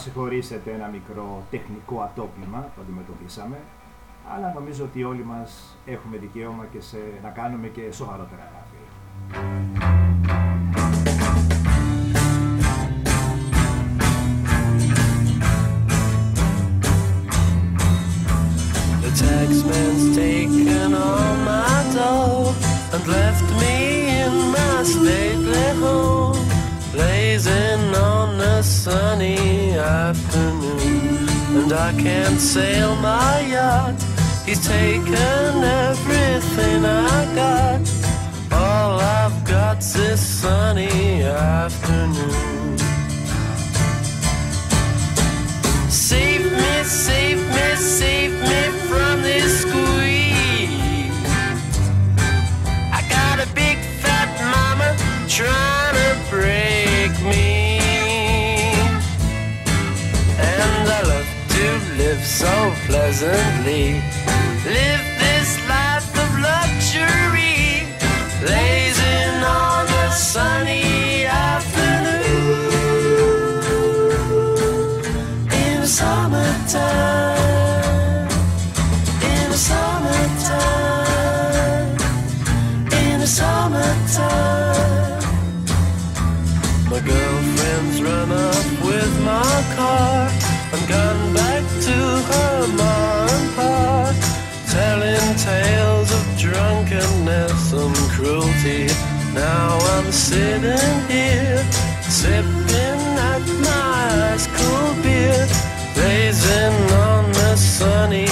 συγχωρήσετε ένα μικρό τεχνικό ατόπιμα που αντιμετωπίσαμε, αλλά νομίζω ότι όλοι μας έχουμε δικαίωμα και σε, να κάνουμε και σοβαρότερα λάθη. The taxman's taken all my dough and left me in my stately home, blazing on the sunny afternoon. And I can't sail my yacht. He's taken everything I got. All I've got's this sunny afternoon. Save me, save me, save me from this squeeze. I got a big fat mama trying to break. live so pleasantly. Live this life of luxury, blazing on the sunny cruelty. Now I'm sitting here, sipping at my ice cold beer, blazing on the sunny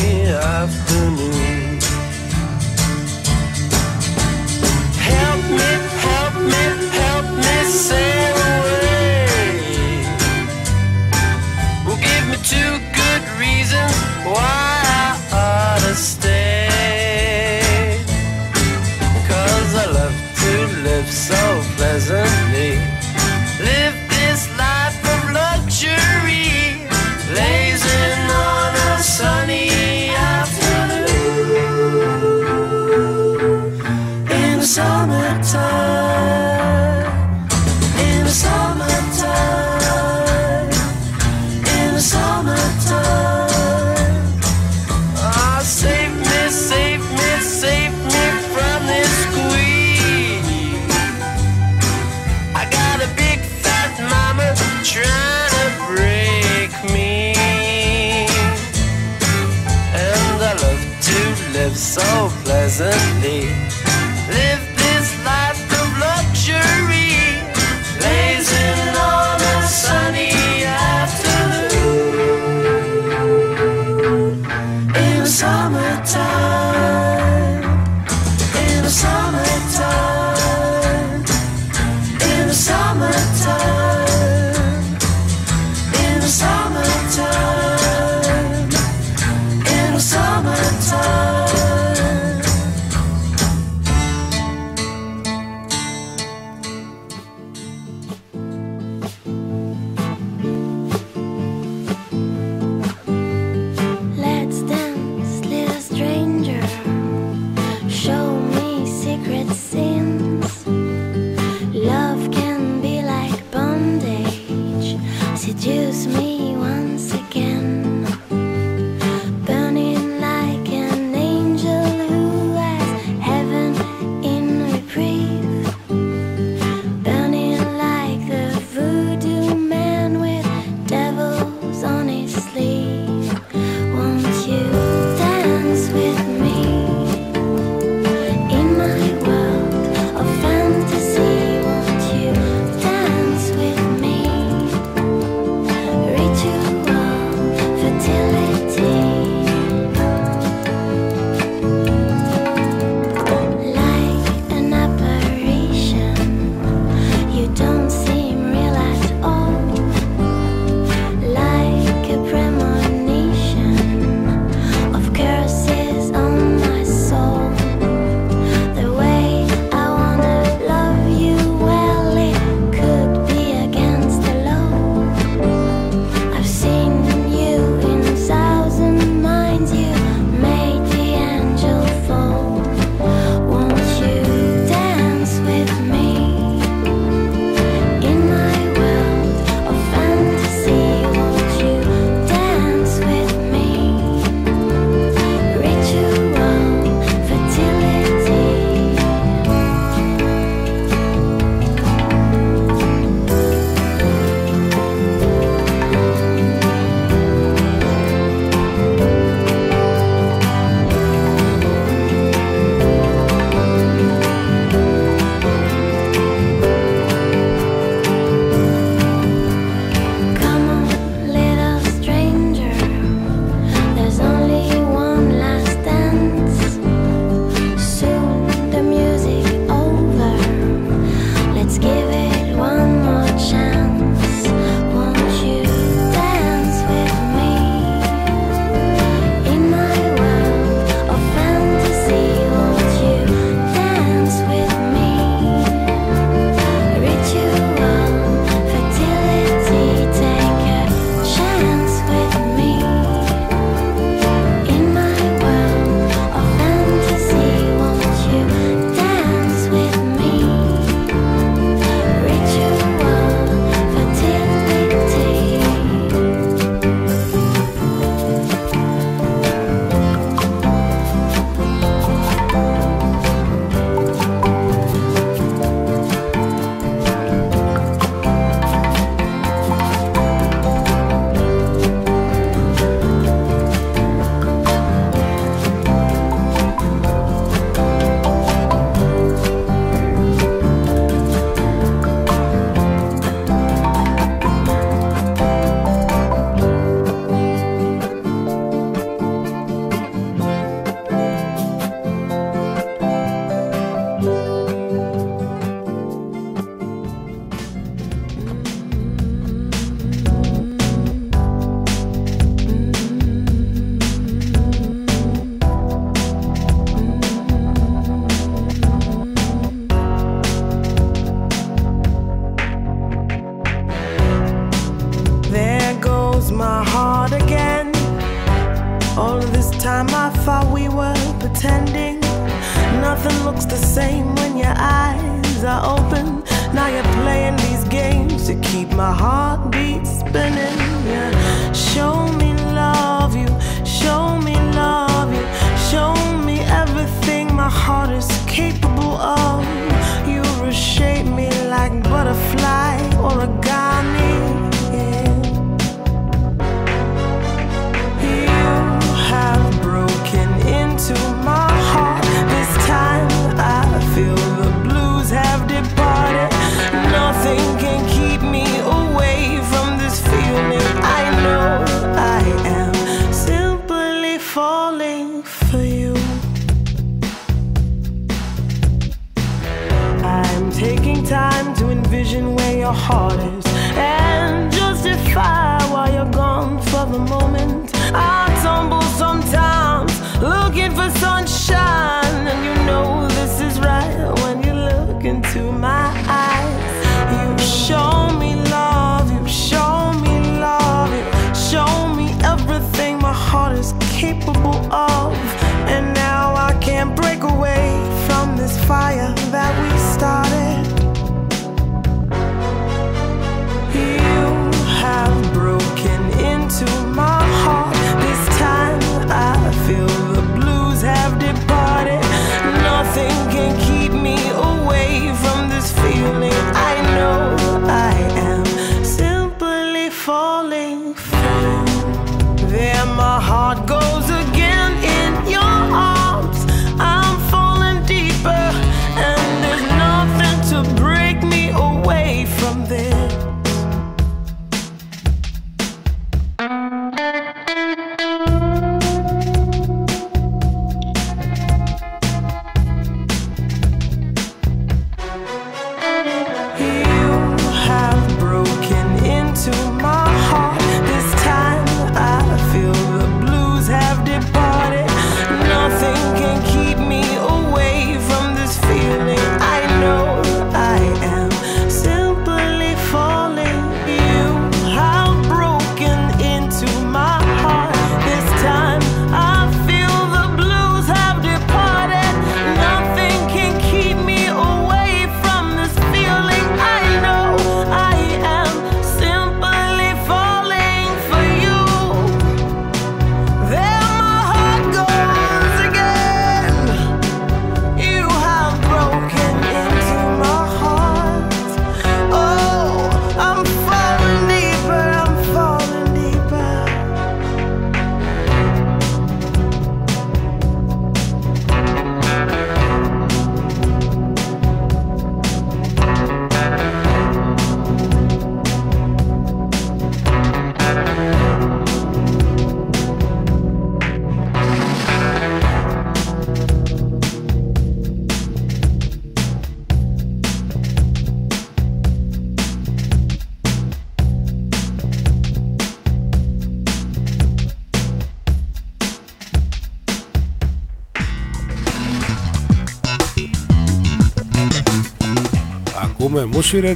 Φίλε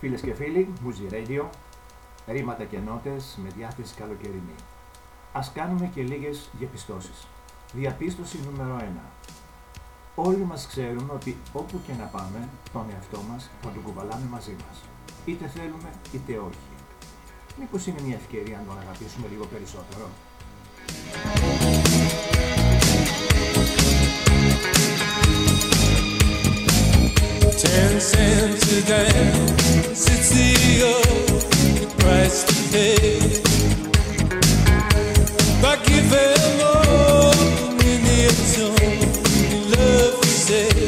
Φίλες και φίλοι, Musi Radio, ρήματα και νότες με διάθεση καλοκαιρινή. Ας κάνουμε και λίγες διαπιστώσεις. Διαπίστωση νούμερο 1. Όλοι μας ξέρουμε ότι όπου και να πάμε, τον εαυτό μας θα τον κουβαλάμε μαζί μας. Είτε θέλουμε, είτε όχι. Μήπως είναι μια ευκαιρία να τον αγαπήσουμε λίγο περισσότερο; Ten cents a dance—it's the old price to pay. But give them all in the zone, love to say.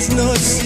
Secret life. There's no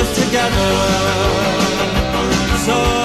us together. So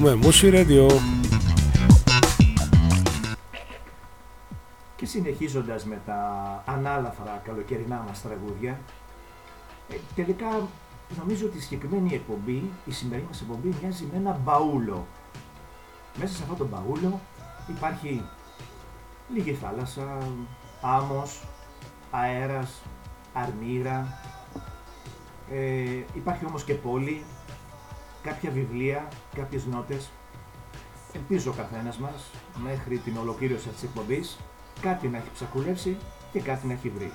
Μούσι Radio. Και συνεχίζοντας με τα ανάλαφρα καλοκαιρινά μας τραγούδια, ε, τελικά νομίζω ότι η συγκεκριμένη εκπομπή, η σημερινή μας εκπομπή, μοιάζει με ένα μπαούλο. Μέσα σε αυτό το μπαούλο υπάρχει λίγη θάλασσα, άμμος, αέρας, αρμύρα, ε, υπάρχει όμως και πόλη, κάποια βιβλία, κάποιες νότες. Ελπίζω ο καθένας μας μέχρι την ολοκλήρωση αυτής της εκπομπής κάτι να έχει ψακουλεύσει και κάτι να έχει βρει.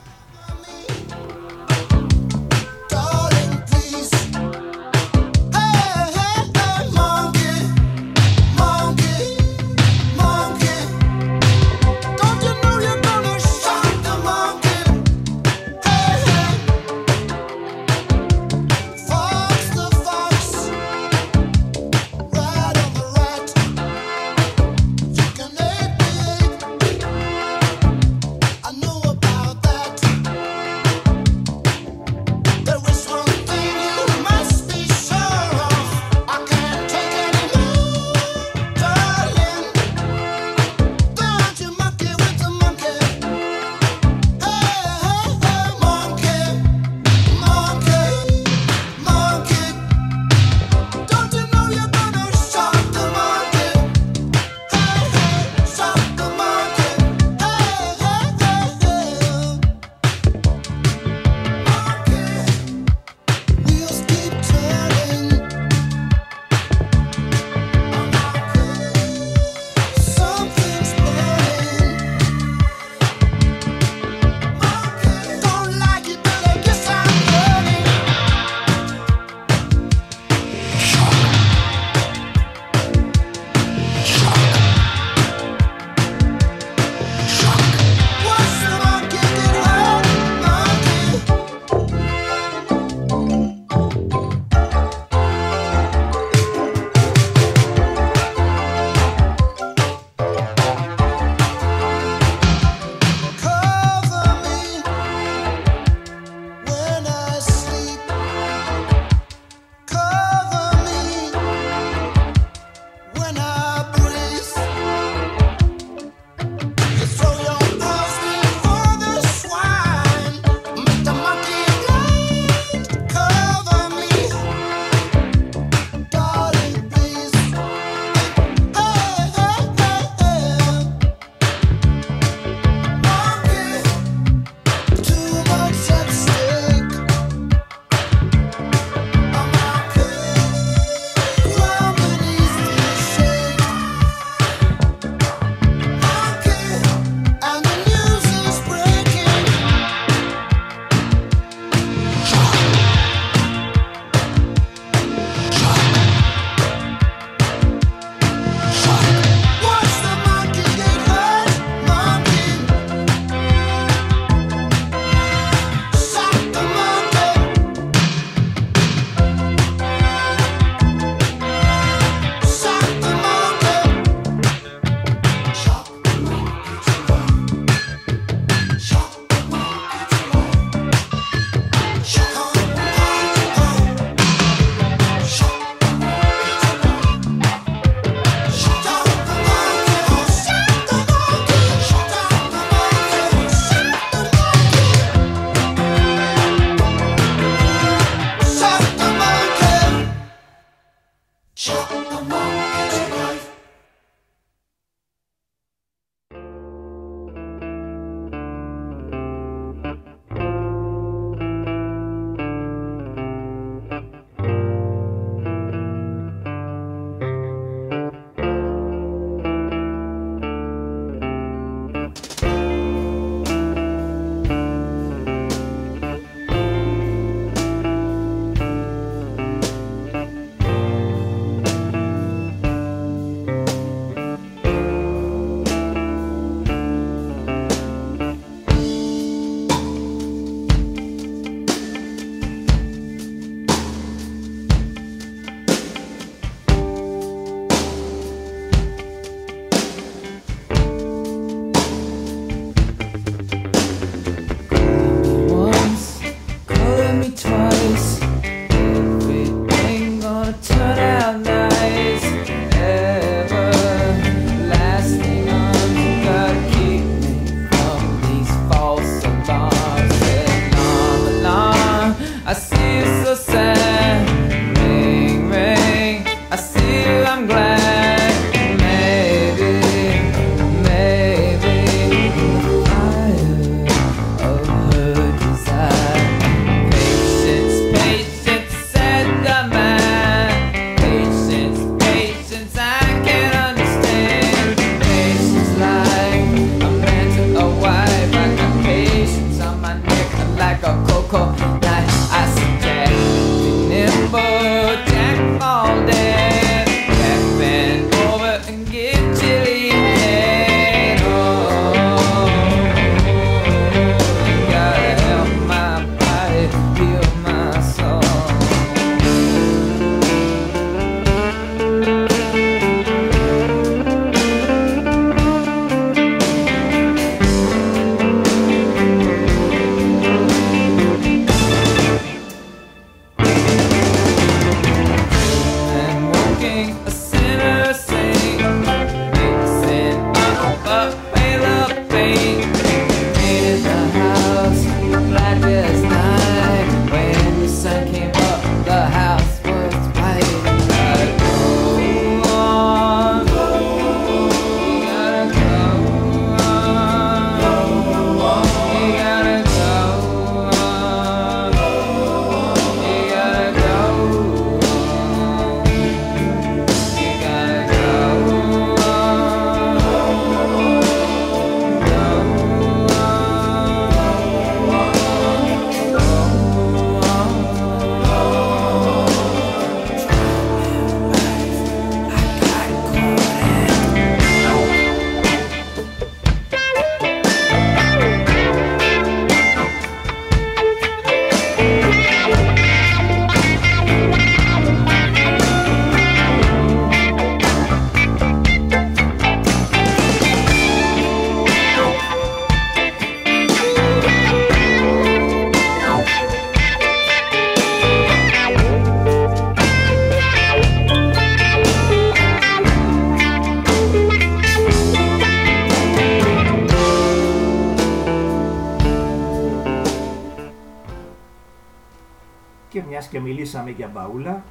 Μιλήσαμε για μπαούλα,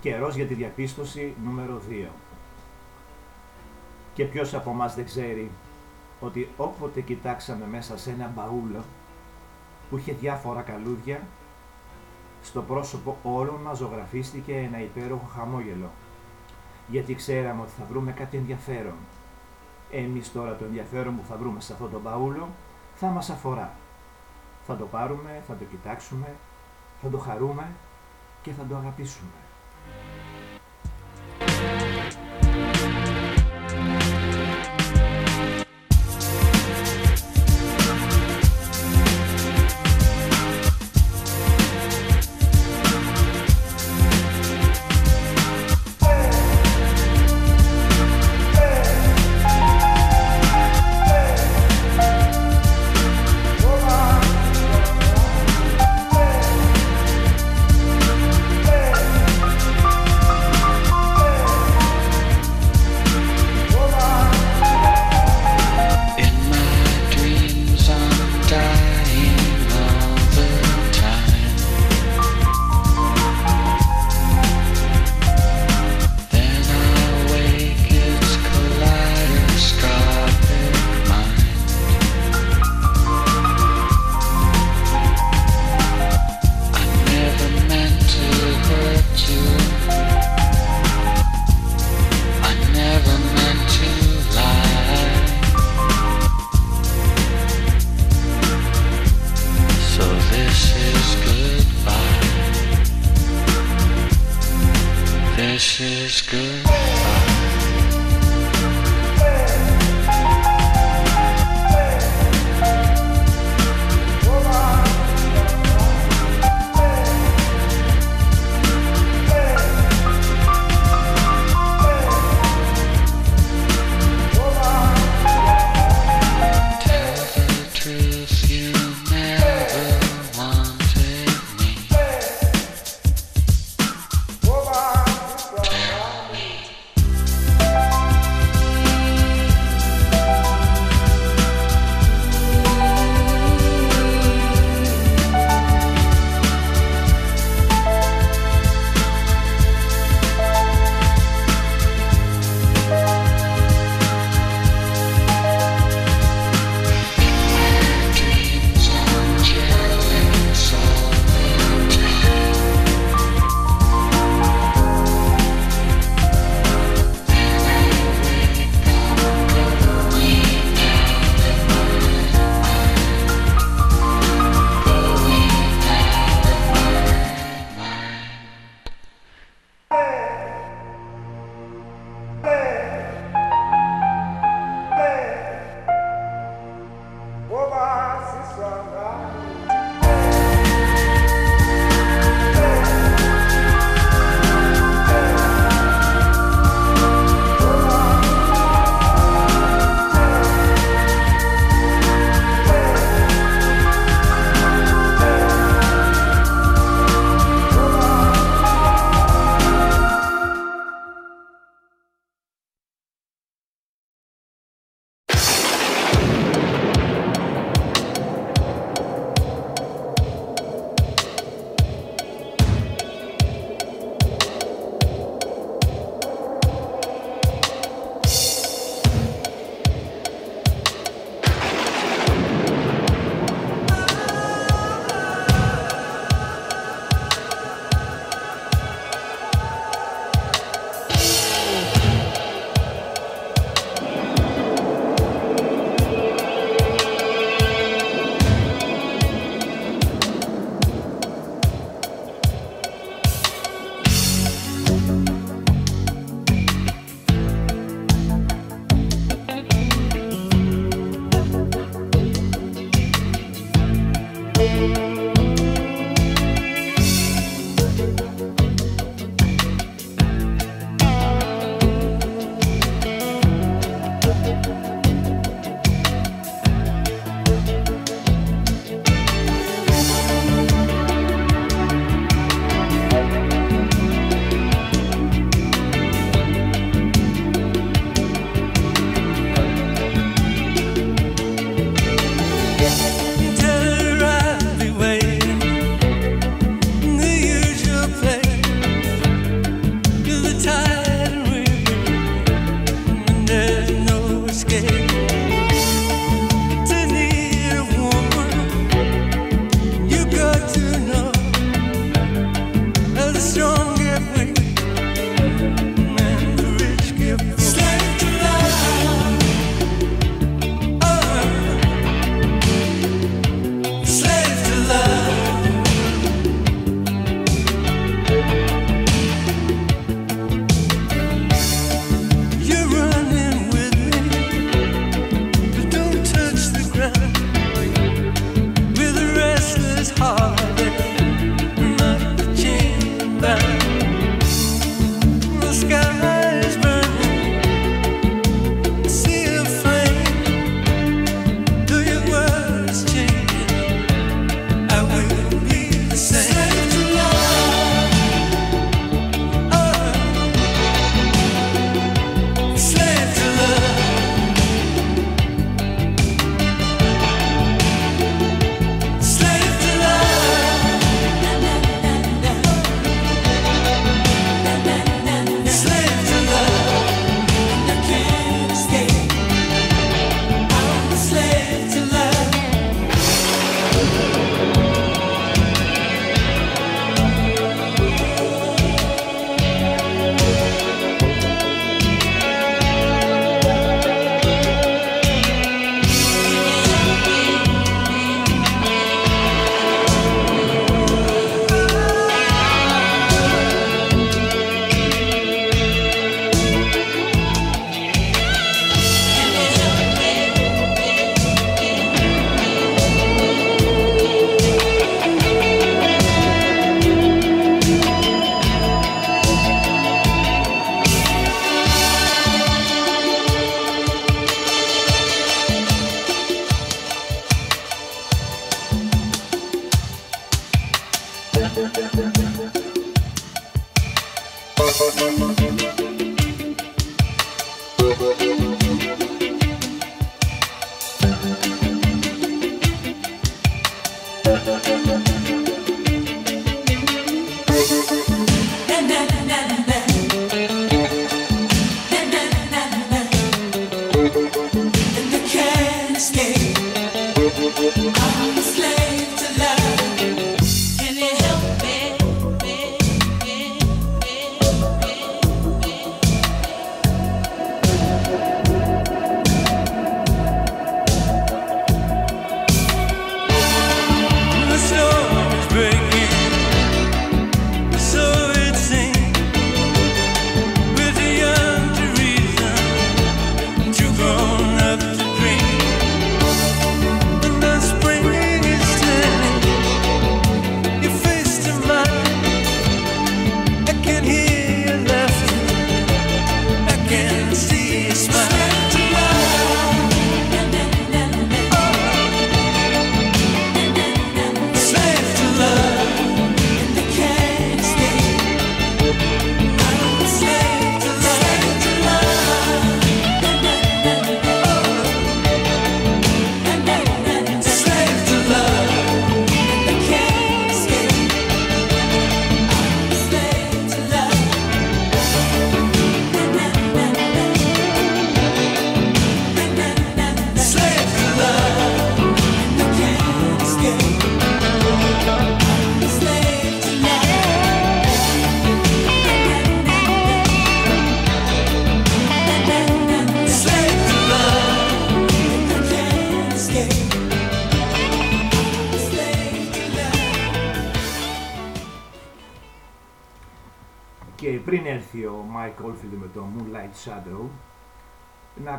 καιρός για τη διαπίστωση νούμερο 2. Και ποιος από μας δεν ξέρει ότι όποτε κοιτάξαμε μέσα σε ένα μπαούλο που είχε διάφορα καλούδια, στο πρόσωπο όλων μας ζωγραφίστηκε ένα υπέροχο χαμόγελο. Γιατί ξέραμε ότι θα βρούμε κάτι ενδιαφέρον. Εμείς τώρα το ενδιαφέρον που θα βρούμε σε αυτό το μπαούλο θα μας αφορά. Θα το πάρουμε, θα το κοιτάξουμε, θα το χαρούμε και θα το αγαπήσουμε.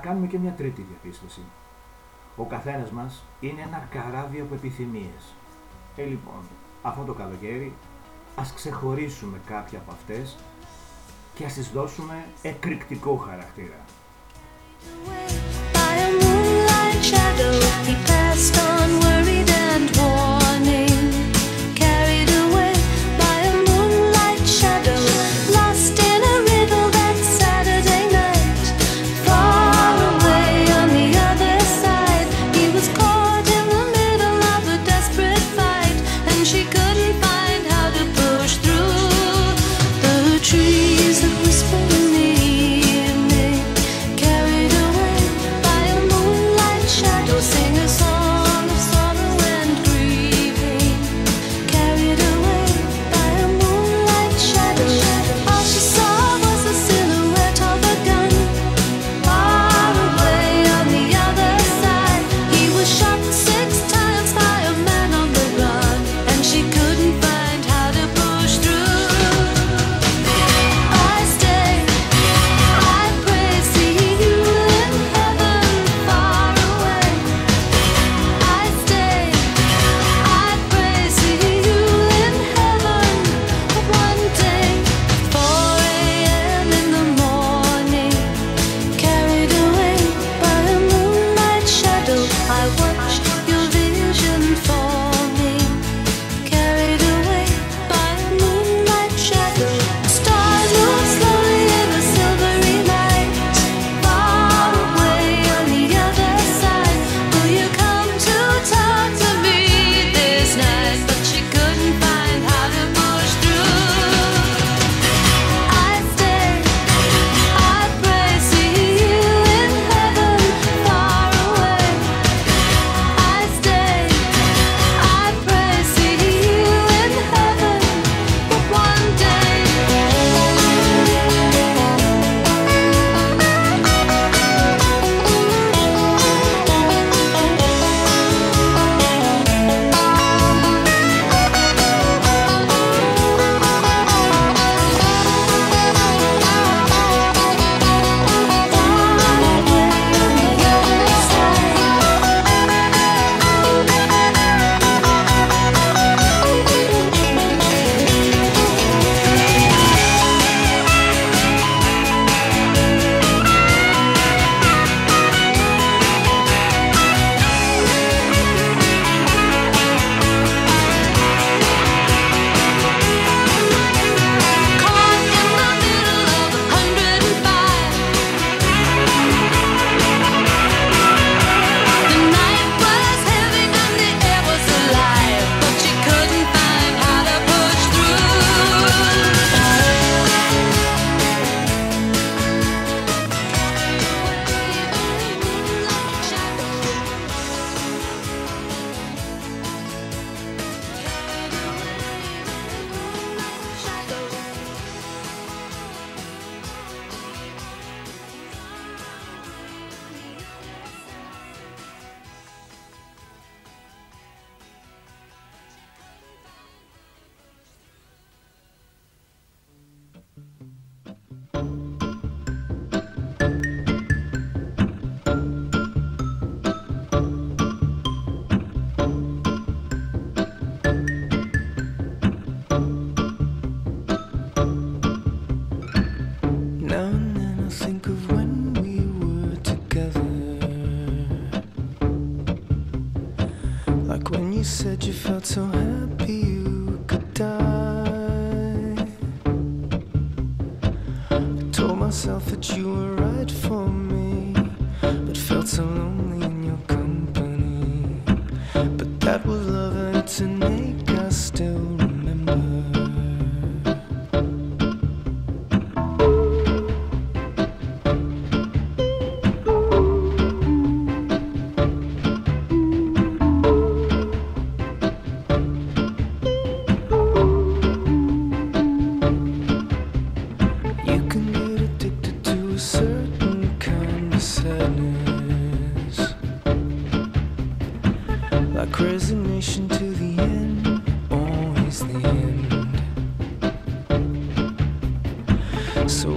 κάνουμε και μια τρίτη διαπίστωση. Ο καθένας μας είναι ένα καράβι από επιθυμίες. Ε, λοιπόν, αυτό το καλοκαίρι ας ξεχωρίσουμε κάποια από αυτές και ας τις δώσουμε εκρηκτικό χαρακτήρα.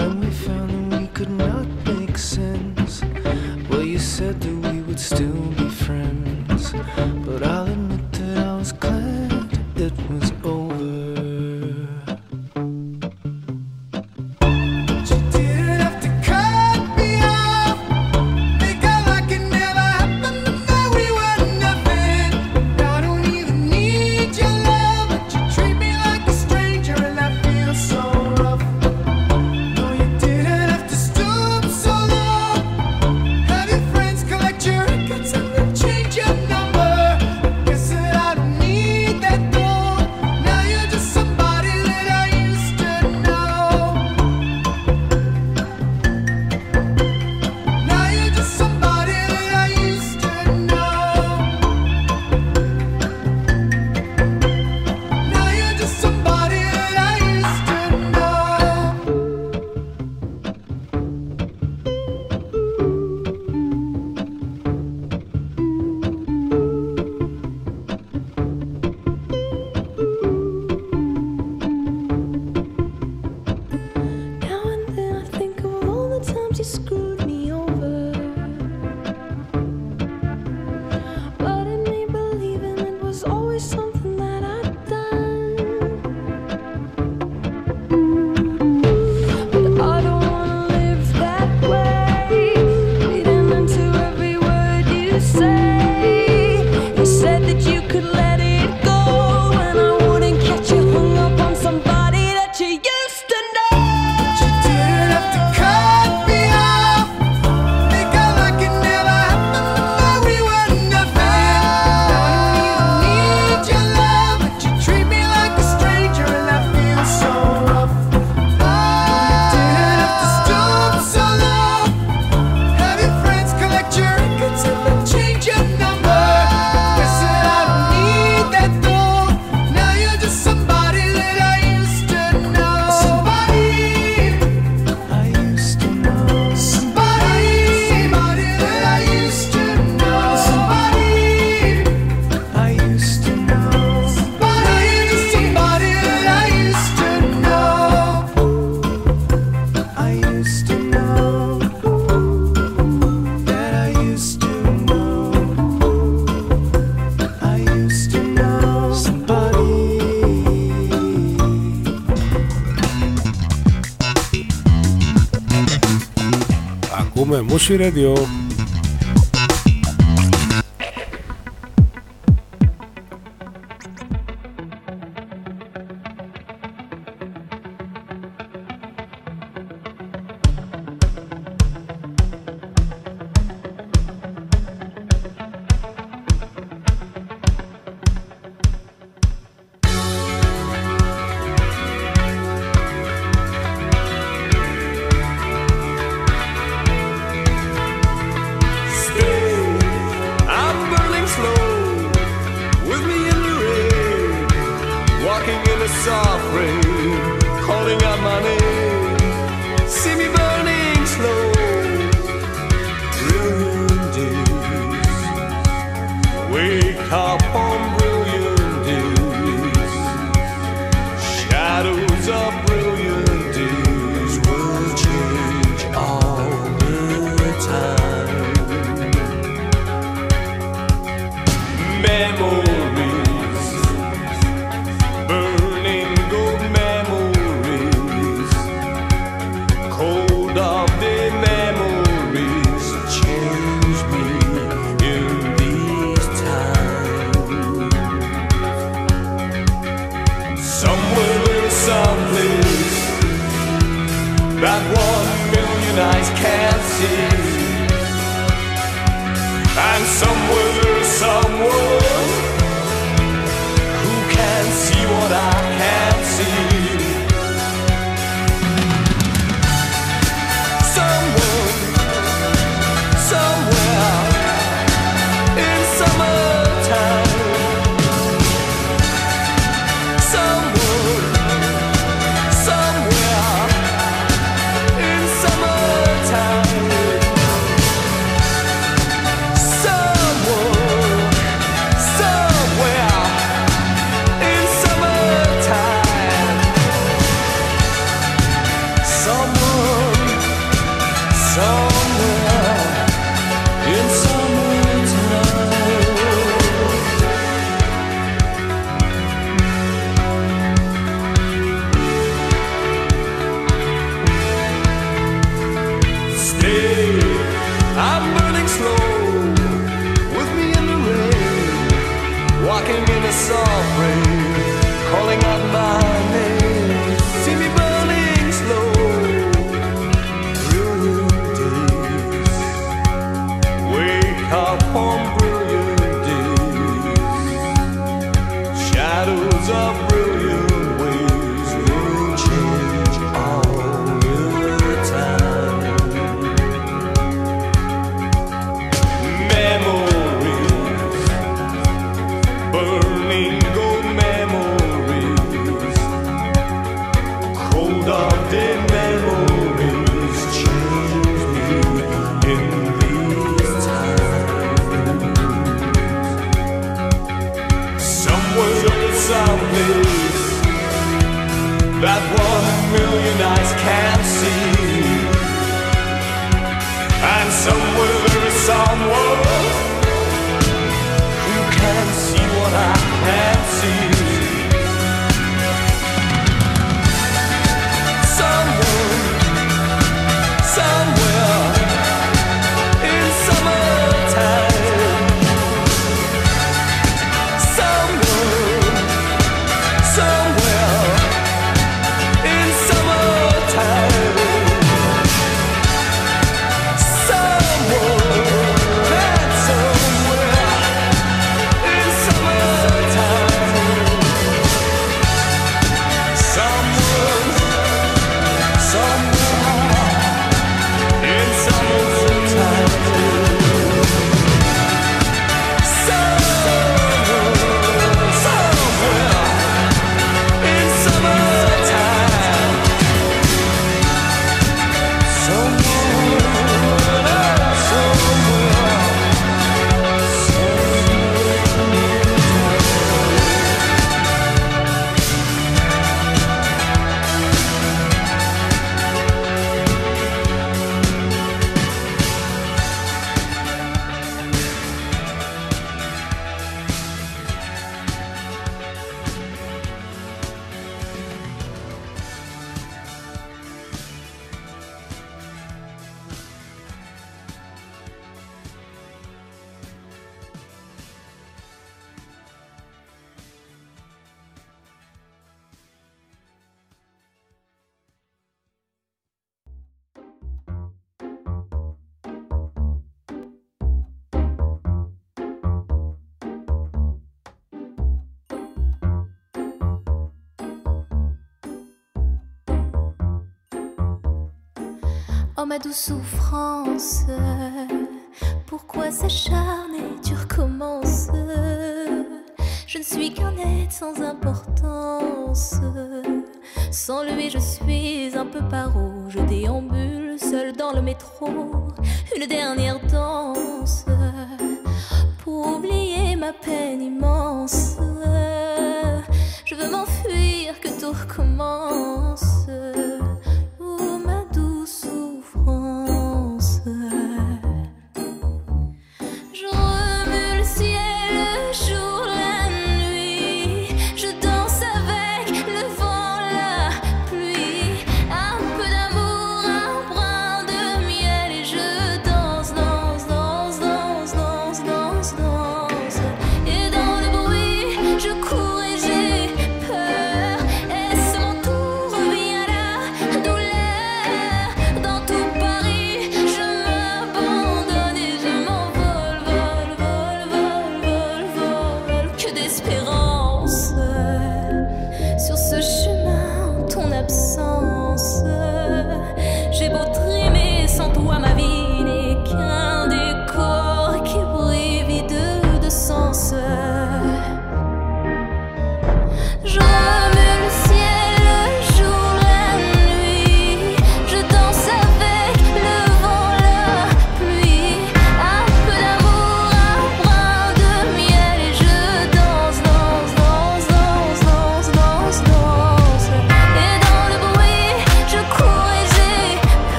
when we found that we could not make sense. Shira de douce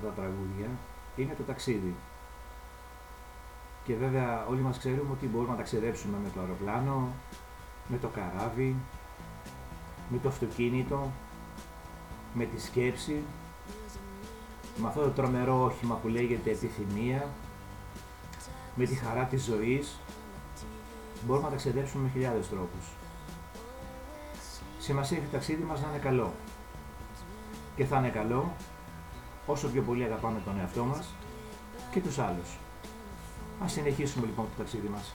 αυτά τα τραγούδια είναι το ταξίδι. Και βέβαια όλοι μας ξέρουμε ότι μπορούμε να ταξιδέψουμε με το αεροπλάνο, με το καράβι, με το αυτοκίνητο, με τη σκέψη, με αυτό το τρομερό όχημα που λέγεται επιθυμία, με τη χαρά της ζωής, μπορούμε να ταξιδέψουμε με χιλιάδες τρόπους. Σημασία έχει το ταξίδι μας να είναι καλό. Και θα είναι καλό όσο πιο πολύ αγαπάμε τον εαυτό μας και τους άλλους. Ας συνεχίσουμε λοιπόν το ταξίδι μας.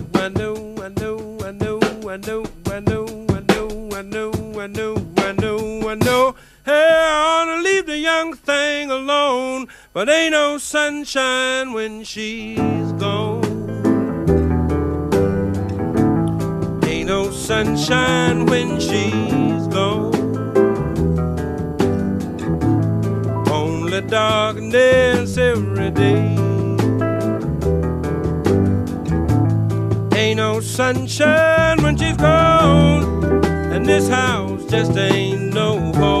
Young thing alone, but ain't no sunshine when she's gone. Ain't no sunshine when she's gone. Only darkness every day. Ain't no sunshine when she's gone. And this house just ain't no home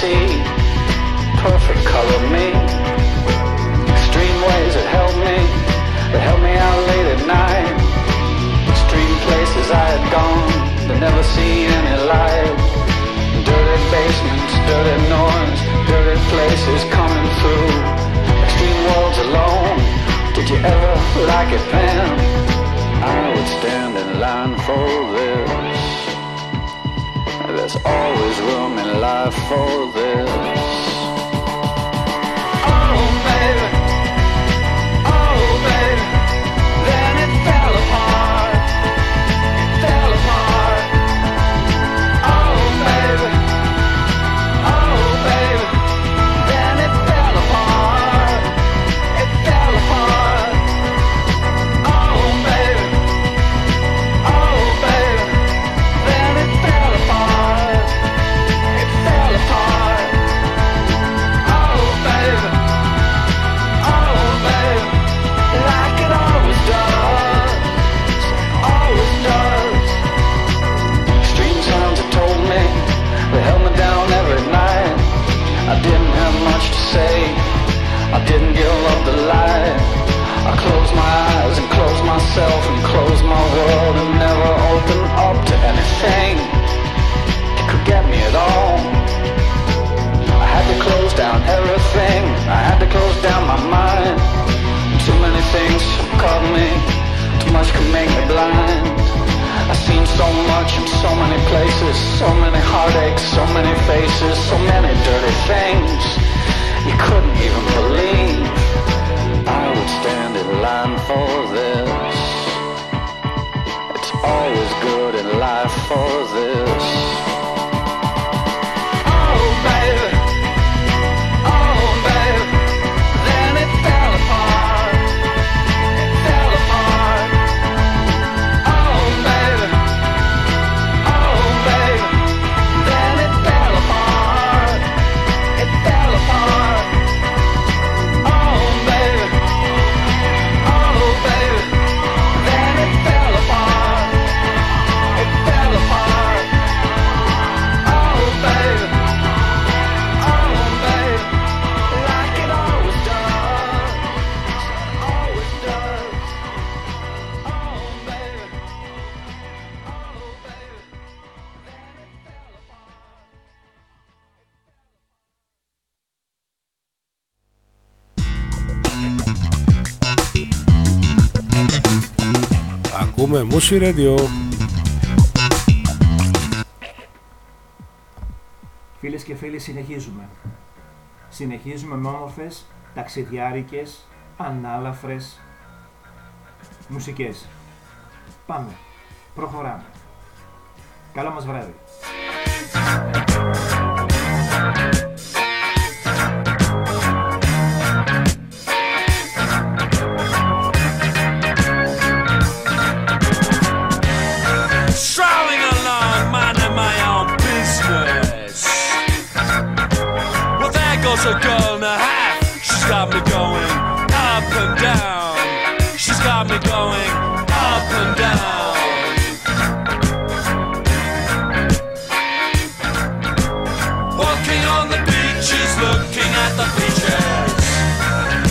Sea. Perfect color me. Extreme ways that held me. That held me out late at night. Extreme places I had gone. That never seen any light. Dirty basements, dirty noise, dirty places coming through. Extreme worlds alone. Did you ever like it then? I would stand in line for this. There's always room in life for this. Myself and close my world and never open up to anything that could get me at all. I had to close down everything. I had to close down my mind. Too many things caught me. Too much could make me blind. I've seen so much in so many places, so many heartaches, so many faces, so many dirty things you couldn't even believe. I would stand in line for this. Always good in life for this. Oh, baby. Ακούμε Μουσι Radio. Φίλες και φίλοι συνεχίζουμε. Συνεχίζουμε με όμορφες, ταξιδιάρικες, ανάλαφρες μουσικές. Πάμε. Προχωράμε. Καλό μας βράδυ. Was a girl and a half. She's got me going up and down. She's got me going up and down. Walking on the beaches, looking at the beaches.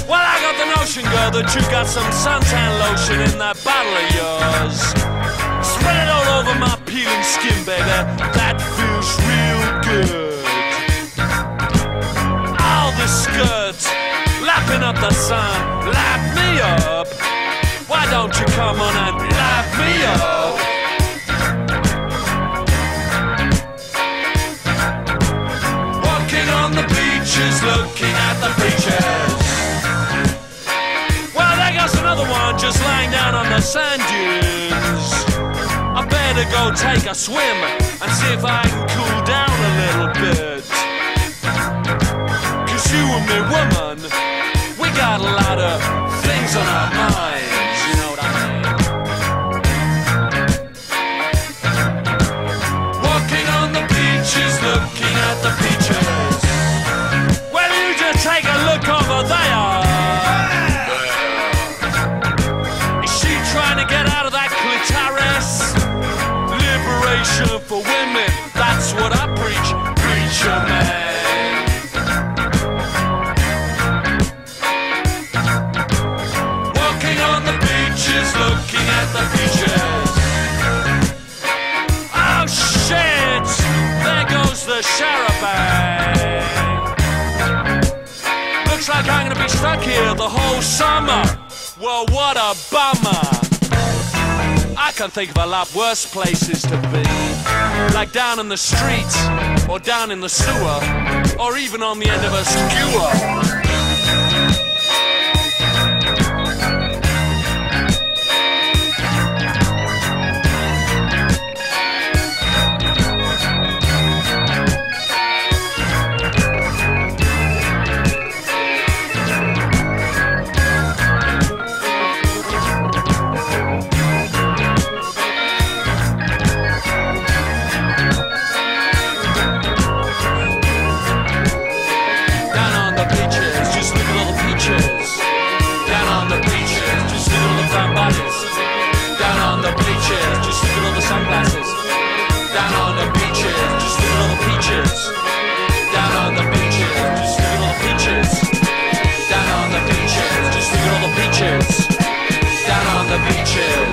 Well, I got the notion, girl, that you got some suntan lotion in that bottle of yours. Spread it all over my peeling skin, baby. That feels real good. Skirts, lapping up the sun, lap me up. Why don't you come on and lap me up? Walking on the beaches, looking at the beaches. Well, there goes another one just lying down on the sand dunes. I better go take a swim and see if I can cool down a little bit. Cause you and me, woman, we got a lot of things on our minds, you know what I mean? Walking on the beaches, looking at the beaches. Well, you just take a look over there. Is she trying to get out of that clitoris? Liberation for women, that's what I the. Looks like I'm gonna be stuck here the whole summer. Well, what a bummer. I can think of a lot worse places to be. Like down in the street, or down in the sewer, or even on the end of a skewer. Churchill.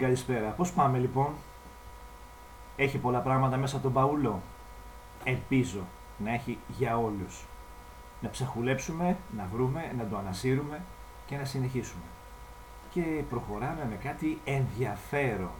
καλησπέρα. Πώς πάμε λοιπόν; Έχει πολλά πράγματα μέσα τον παούλο. Ελπίζω να έχει για όλους. Να ψαχουλέψουμε, να βρούμε, να το ανασύρουμε και να συνεχίσουμε. Και προχωράμε με κάτι ενδιαφέρον.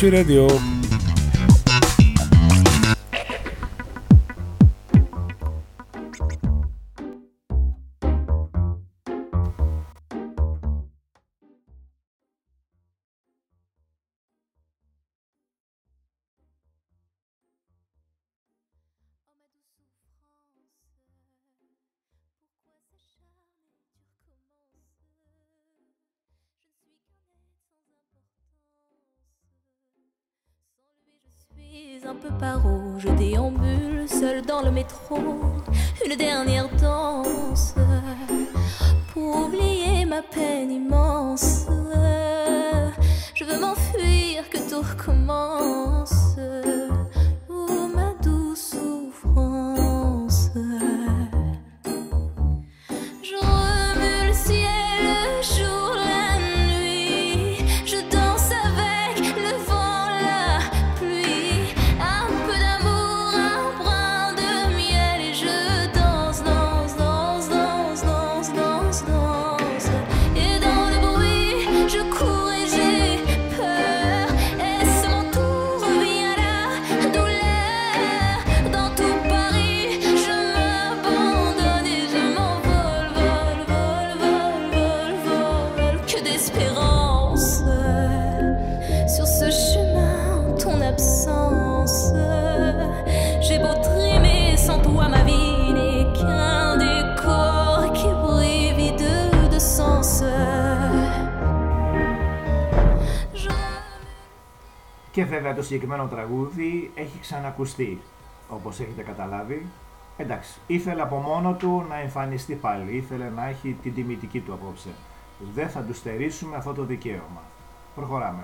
Shire. Και βέβαια το συγκεκριμένο τραγούδι έχει ξανακουστεί, όπως έχετε καταλάβει. Εντάξει, ήθελε από μόνο του να εμφανιστεί πάλι, ήθελε να έχει την τιμητική του απόψε. Δεν θα του στερήσουμε αυτό το δικαίωμα. Προχωράμε.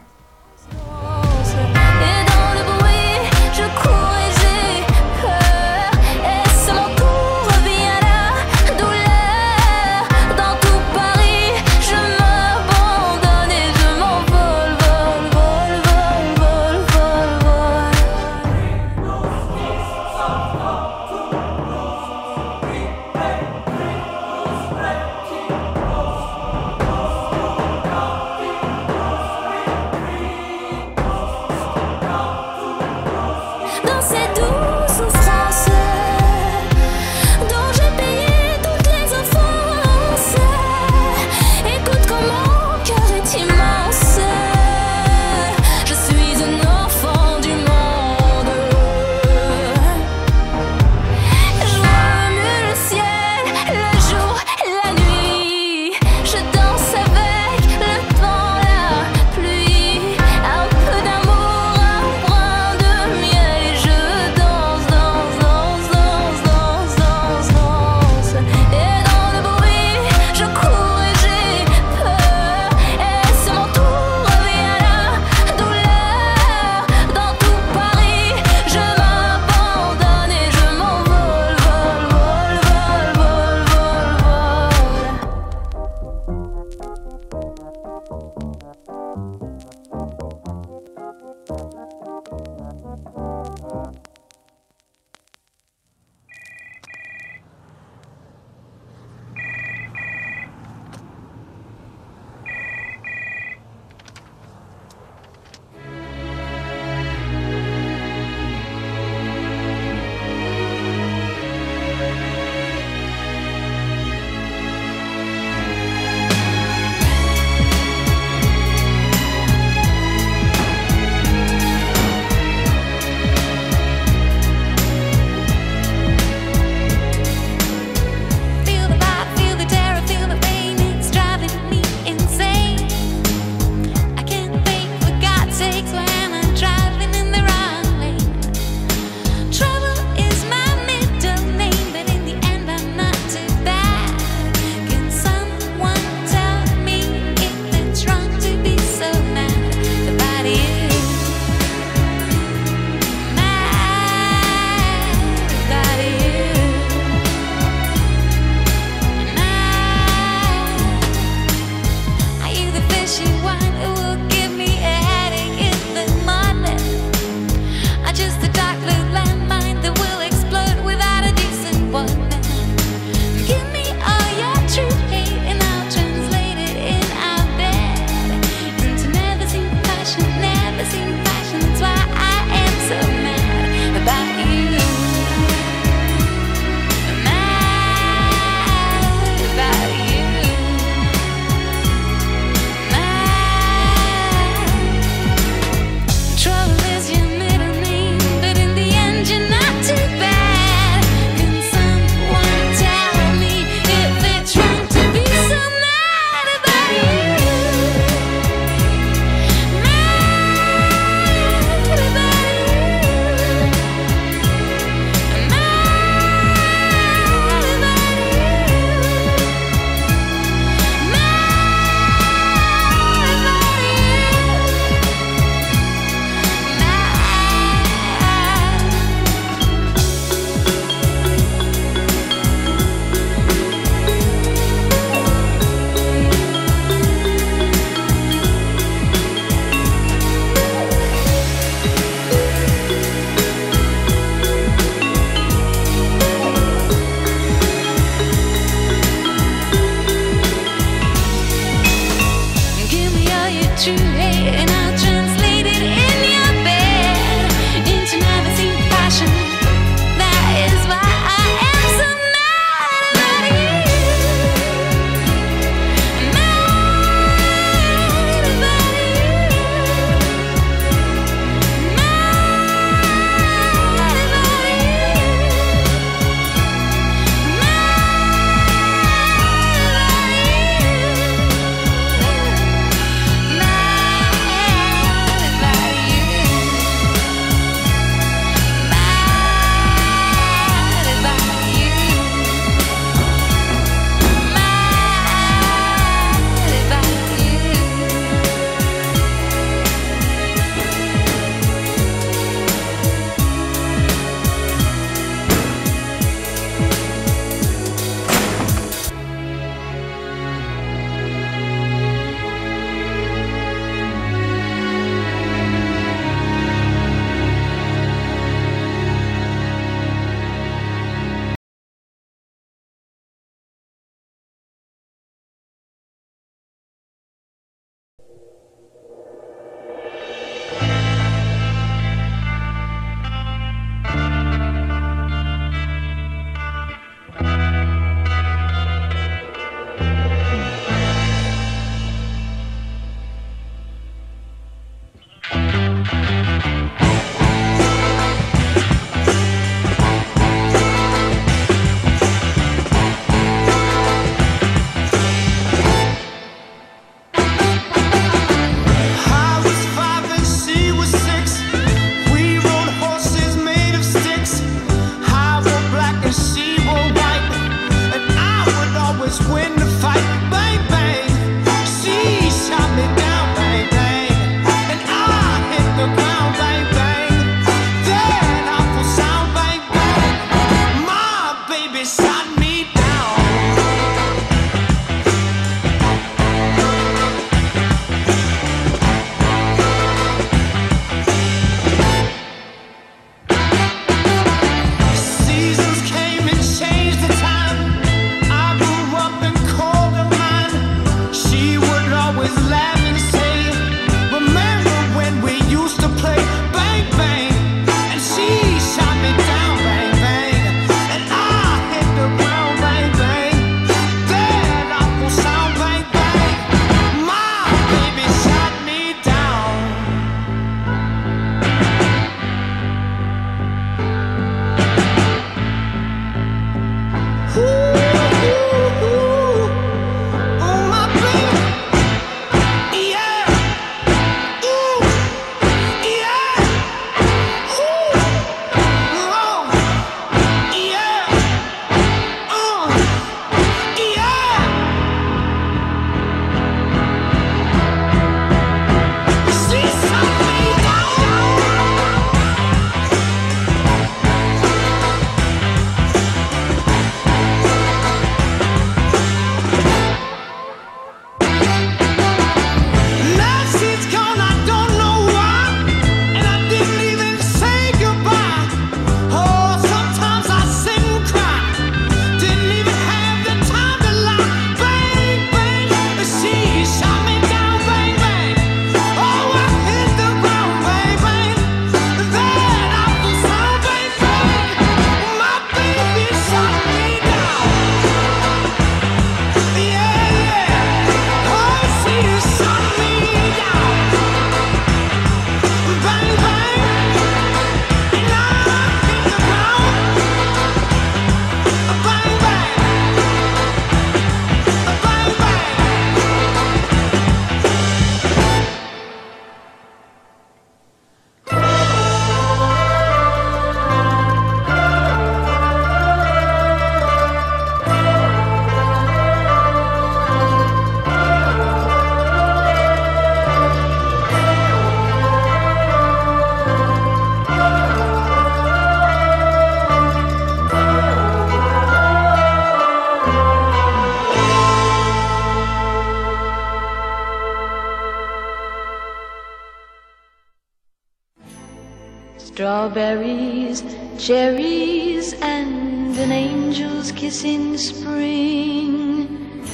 strawberries, cherries, and an angel's kiss in spring.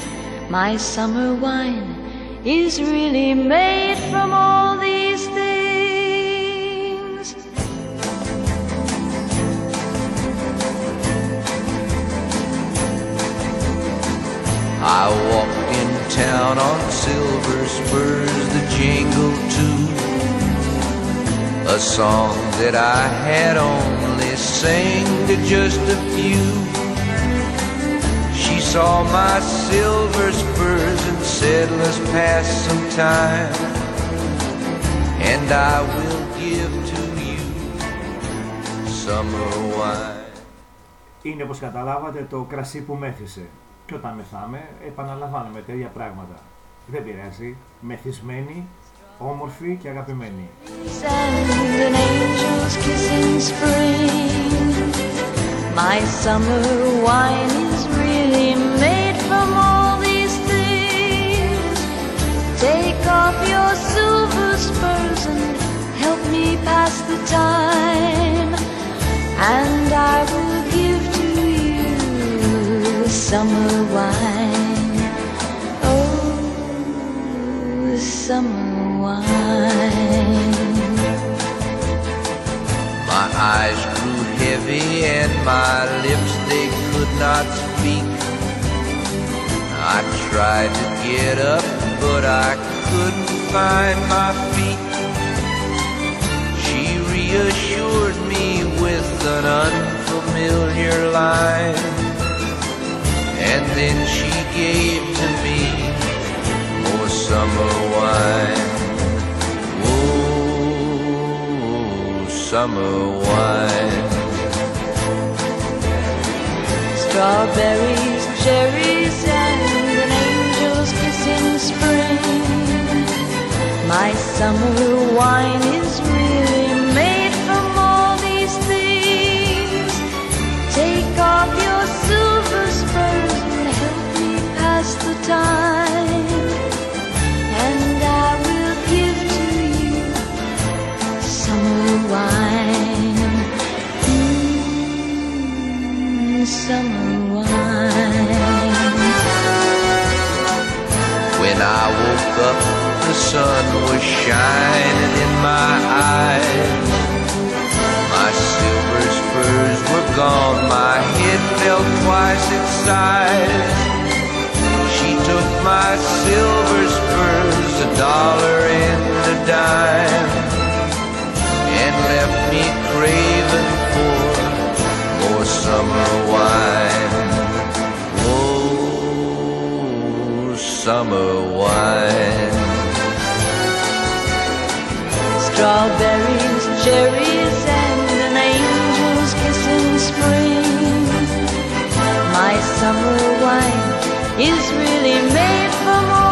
My summer wine is really made. Time. And I will give to you summer wine. Είναι όπως καταλάβατε το κρασί που μέθησε. Και όταν μεθάμε, επαναλαμβάνουμε τέτοια πράγματα. Δεν πειράζει. Μεθυσμένοι, όμορφοι και αγαπημένοι. and an angel's kiss in spring. My summer wine is really made from all these things. Take off your silver spurs and help me pass the time, and I will give to you summer wine. Oh, summer wine. My eyes grew heavy and my lips they could not speak. I tried to get up, but I couldn't find my feet. She reassured me with an unfamiliar line, and then she gave to me more summer wine. Oh, summer wine. Strawberries, cherries, and spring. My summer wine is really made from all these things. Take off your silver spurs and help me pass the time. I woke up, the sun was shining in my eyes. My silver spurs were gone, my head fell twice its size. She took my silver spurs, a dollar and a dime, and left me craving for more summer wine. Summer wine. Strawberries, cherries, and an angel's kiss in spring. My summer wine is really made from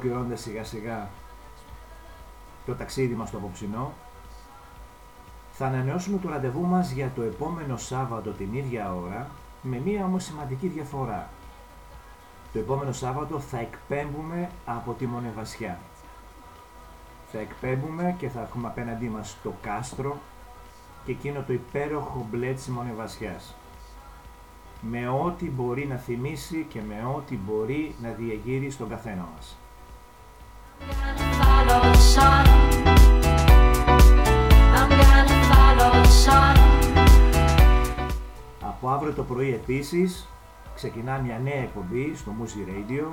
ολοκληρώνοντας σιγά σιγά το ταξίδι μας το απόψινό, θα ανανεώσουμε το ραντεβού μας για το επόμενο Σάββατο την ίδια ώρα, με μία όμως σημαντική διαφορά. Το επόμενο Σάββατο θα εκπέμπουμε από τη Μονεβασιά. Θα εκπέμπουμε και θα έχουμε απέναντί μας το κάστρο και εκείνο το υπέροχο μπλε της Μονεβασιάς με ό,τι μπορεί να θυμίσει και με ό,τι μπορεί να διεγείρει στον καθένα μας. Από αύριο το πρωί επίσης ξεκινά μια νέα εκπομπή στο Music Radio,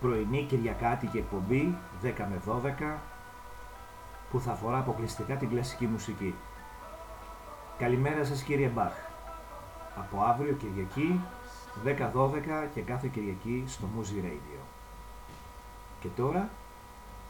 πρωινή Κυριακάτικη εκπομπή 10 με 12, που θα αφορά αποκλειστικά την κλασική μουσική. Καλημέρα σας κύριε Μπαχ. Από αύριο Κυριακή 10-12 και κάθε Κυριακή στο Music Radio. Και τώρα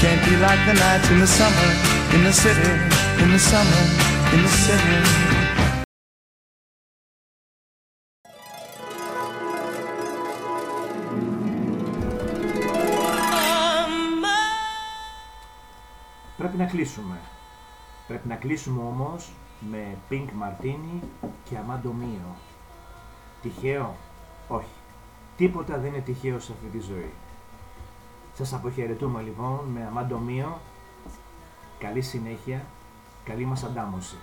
can't be like the nights in the summer, in the city, in the summer, in the city. Πρέπει να κλείσουμε. Πρέπει να κλείσουμε όμως με Pink Martini και Amando Mio. Τυχαίο; Όχι. Τίποτα δεν είναι τυχαίο σε αυτή τη ζωή. Σας αποχαιρετούμε λοιπόν με Amando Mio. Καλή συνέχεια. Καλή μας αντάμωση.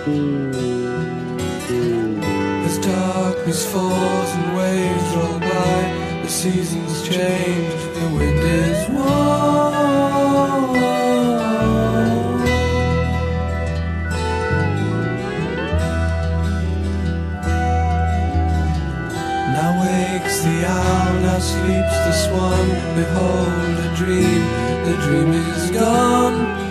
As darkness falls and waves roll by, the seasons change, the wind is warm. Now wakes the owl, now sleeps the swan. Behold a dream, the dream is gone.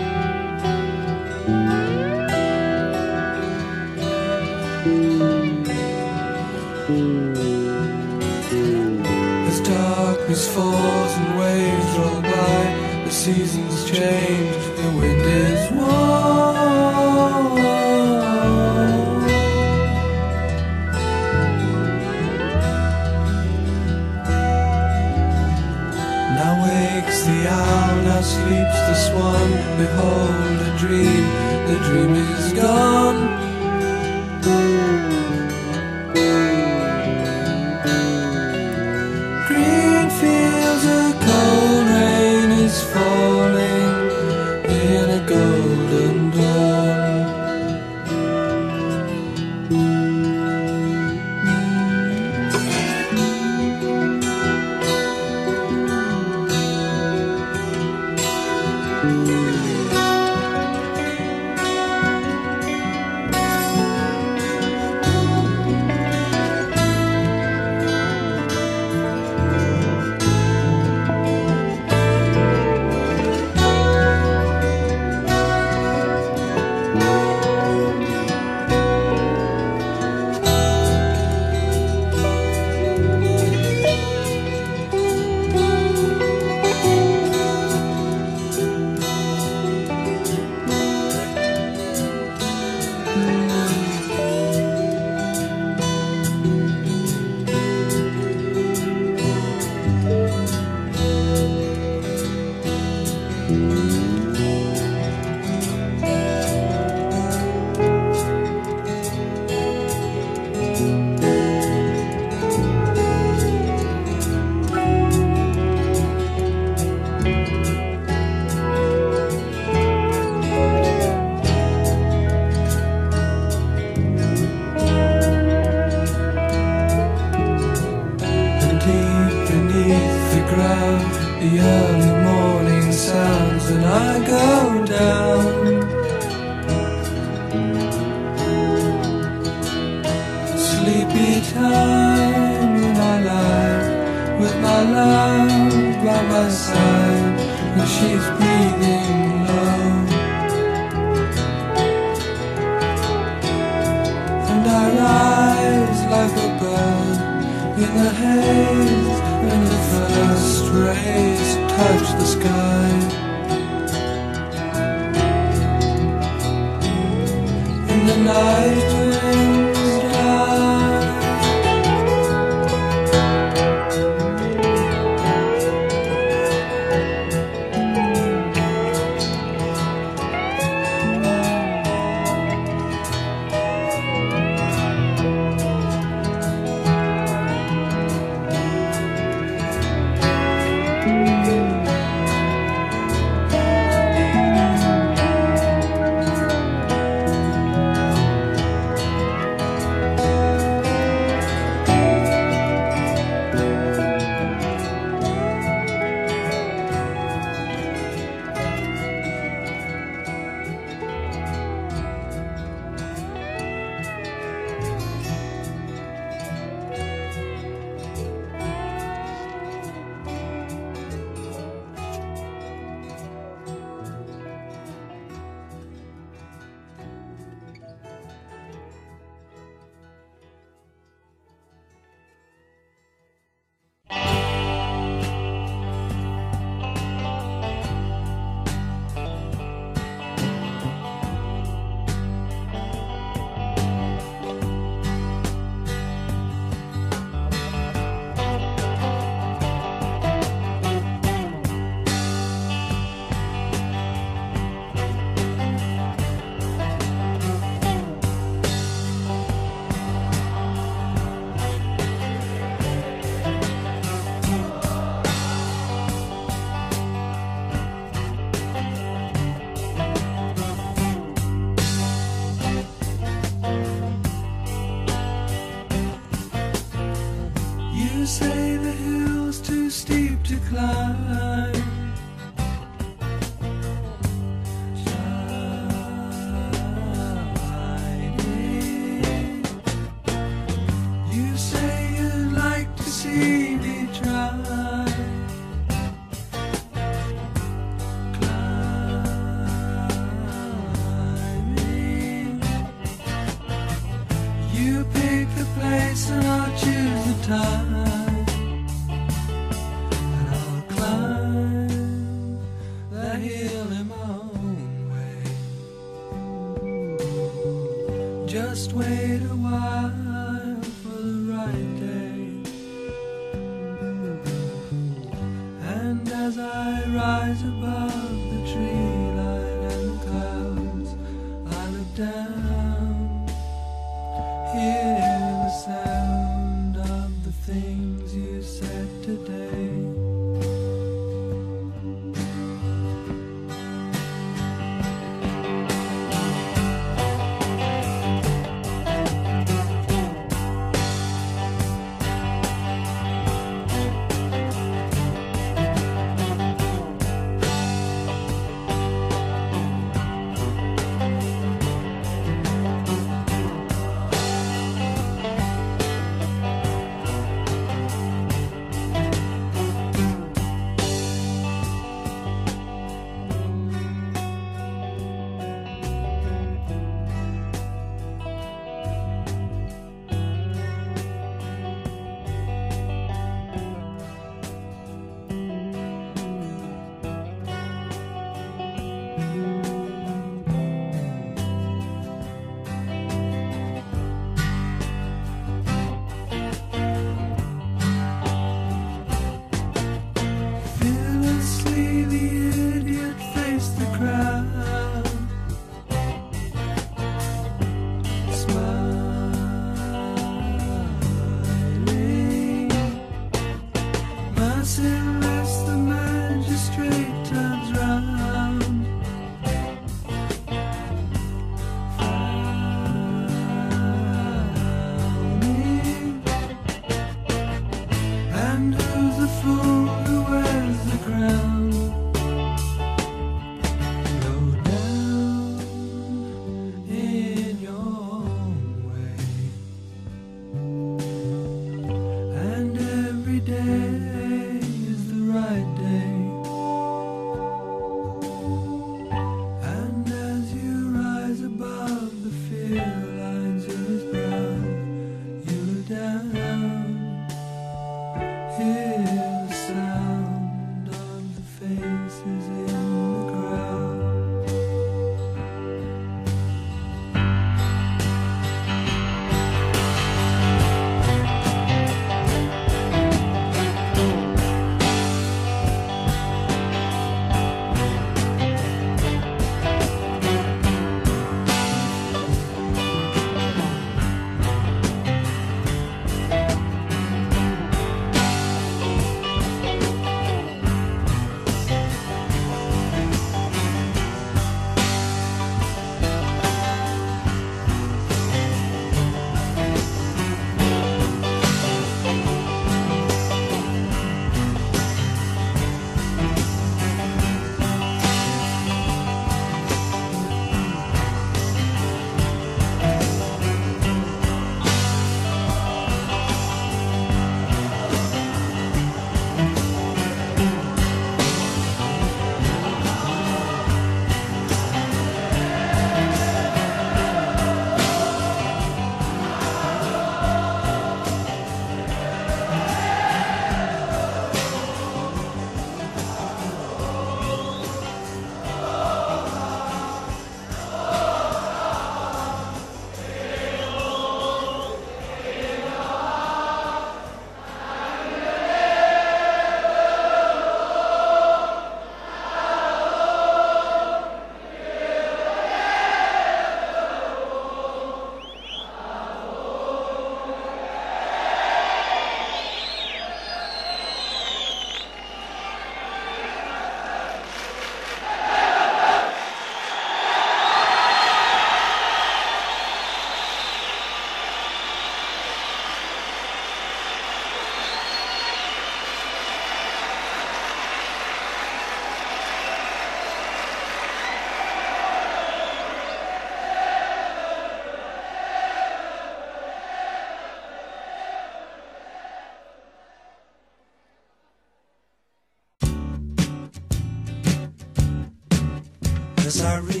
As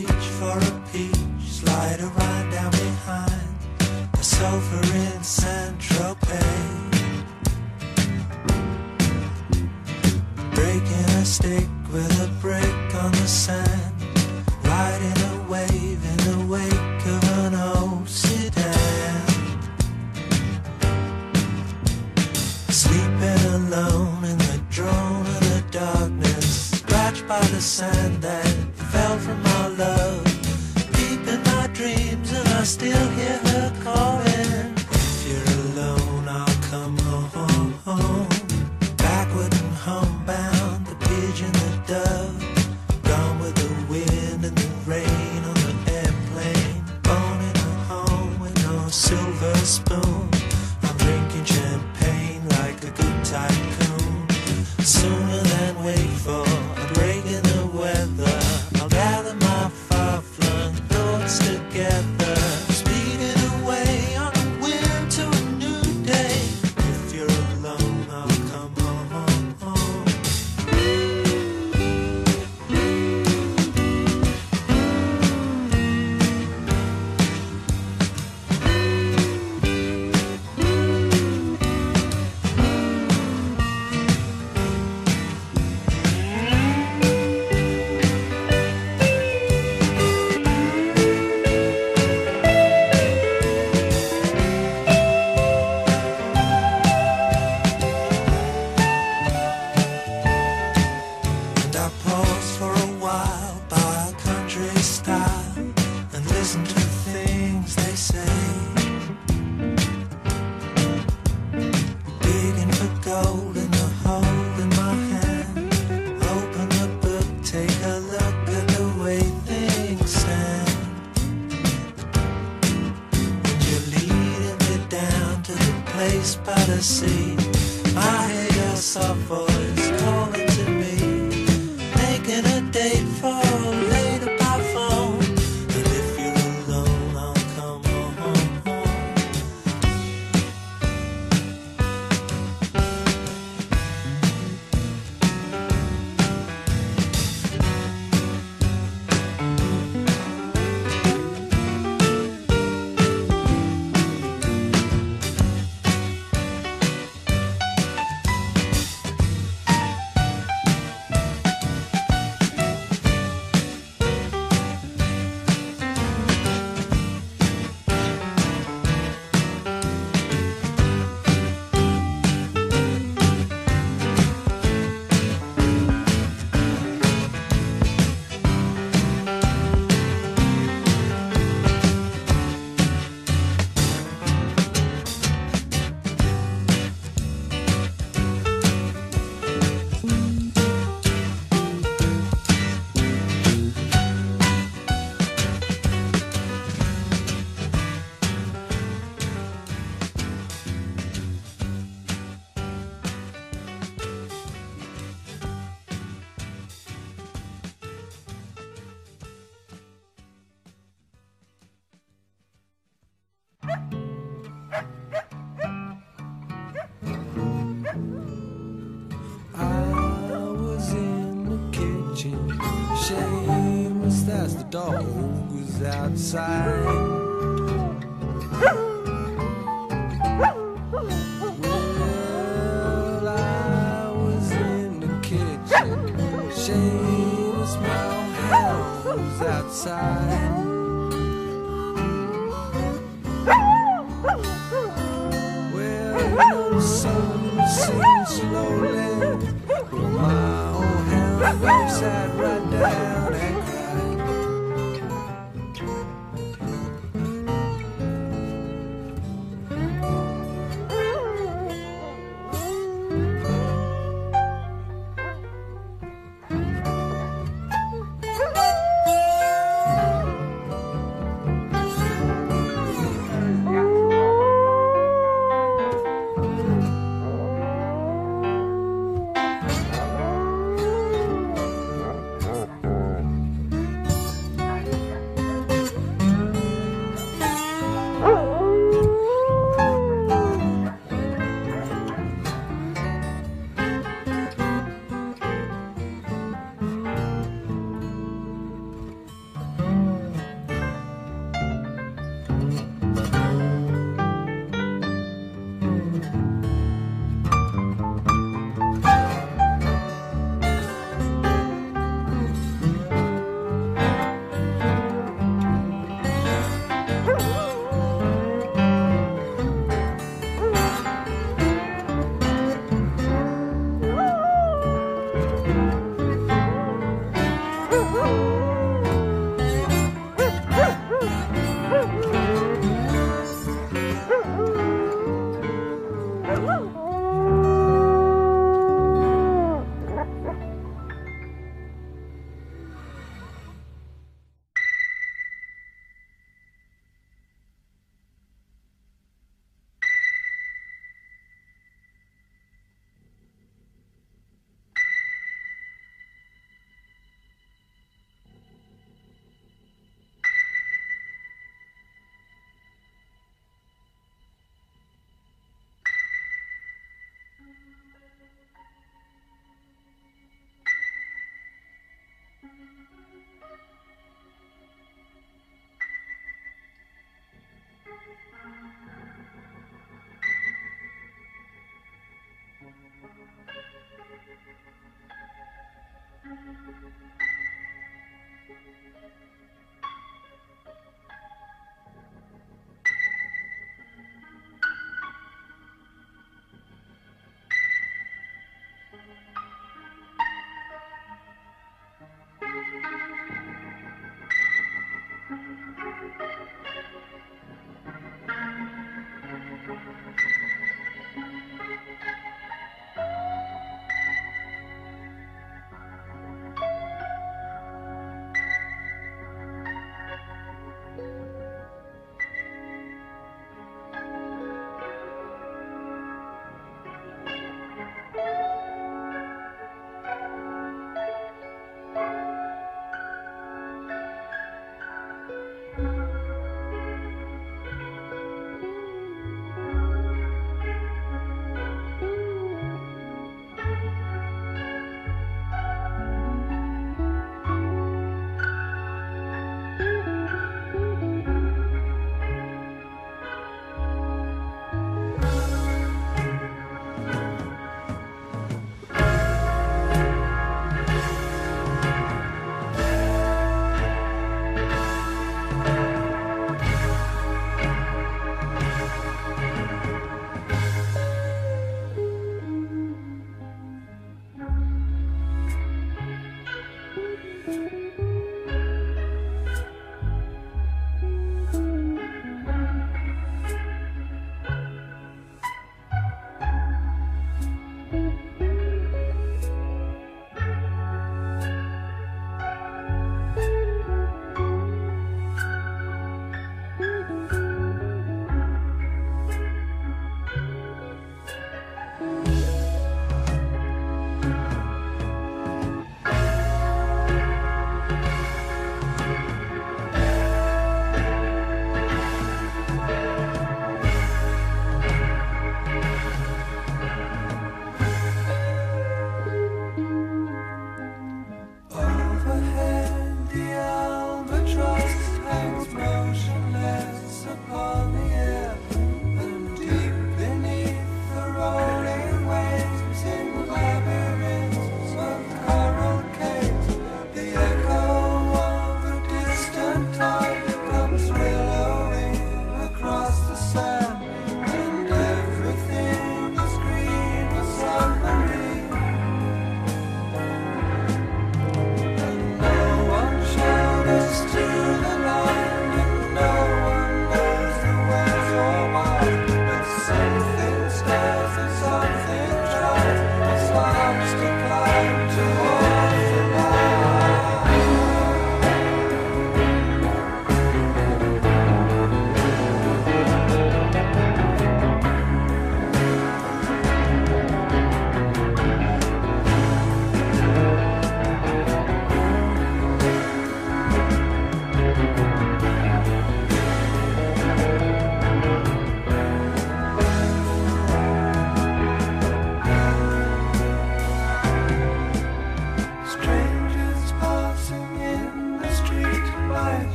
place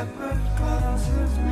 separate classes.